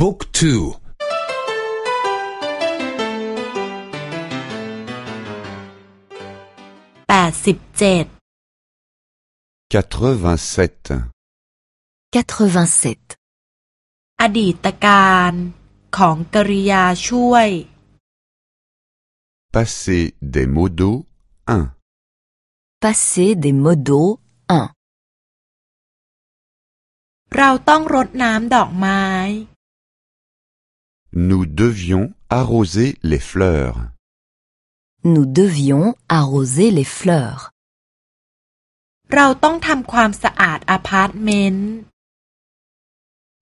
บุ๊กทู แปดสิบเจ็ด 87. 87. อดีตการของกริยาช่วย Passé des modos 1. Passé des modos 1. เราต้องรดน้ำดอกไม้ nous devions arroser les fleurs. Nous devions arroser les fleurs.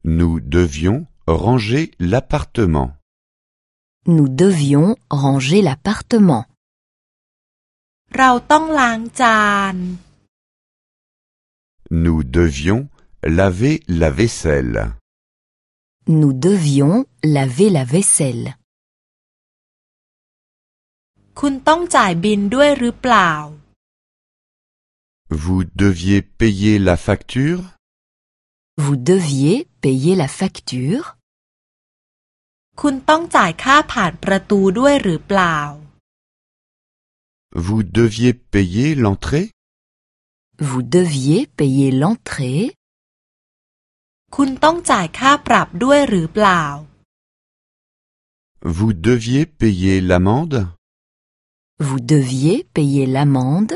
Nous devions ranger l'appartement. Nous devions ranger l'appartement. Nous devions laver la vaisselle. Nous devions laver la vaisselle. Vous deviez payer la facture? Vous deviez payer la facture. Vous deviez payer l'entrée? Vous deviez payer l'entrée. คุณต้องจ่ายค่าปรับด้วยหรือเปล่า Vous deviez payer l'amende. Vous deviez payer l'amende.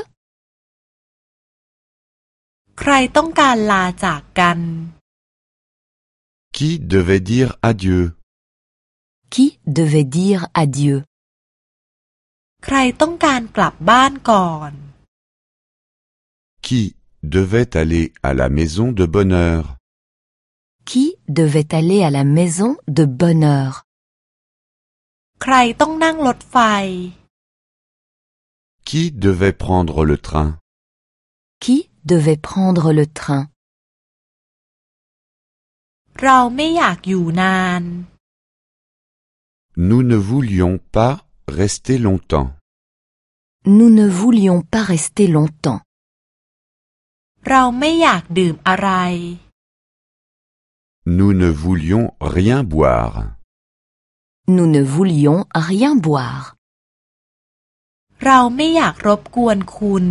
ใครต้องการลาจากกัน Qui devait dire adieu. Qui devait dire adieu ใครต้องการกลับบ้านก่อน Qui devait aller à la maison de bonne heure. Qui devait aller à la maison de bonne heure. Qui devait prendre le train? Qui devait prendre le train? Nous ne voulions pas rester longtemps. Nous ne voulions pas rester longtemps. Nous ne voulions rien boire. Nous ne voulions rien boire. เราไม่อยากรบกวนคุณ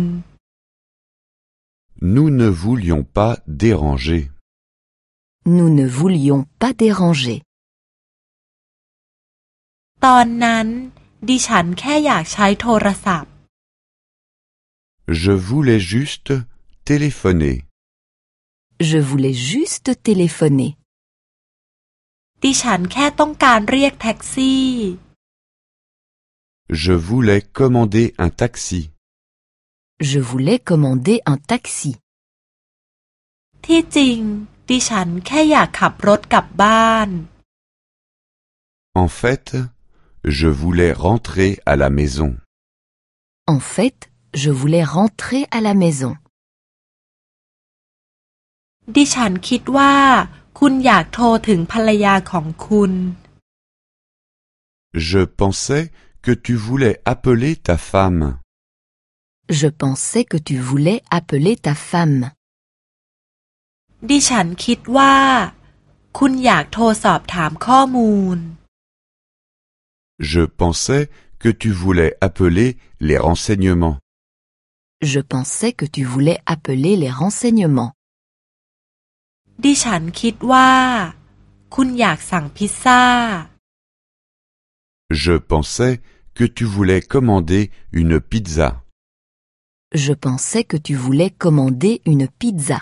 Nous ne voulions pas déranger. Nous ne voulions pas déranger. ตอนนั้น ดิฉันแค่อยากใช้โทรศัพท์ Je voulais juste téléphoner. Je voulais juste téléphoner. ดิฉันแค่ต้องการเรียกแท็กซี่ Je voulais commander un taxi. Je voulais commander un taxi. ที่จริง ดิฉันแค่อยากขับรถกลับบ้าน En fait, je voulais rentrer à la maison. En fait, je voulais rentrer à la maison. ดิฉันคิดว่า คุณอยากโทรถึงภรรยาของคุณ Je pensais que tu voulais appeler ta femme. Je pensais que tu voulais appeler ta femme. ดิฉันคิดว่า คุณอยากโทรสอบถามข้อมูล Je pensais que tu voulais appeler les renseignements. Je pensais que tu voulais appeler les renseignements. ดิฉันคิดว่า คุณอยากสั่งพิซซ่า Je pensais que tu voulais commander une pizza. Je pensais que tu voulais commander une pizza.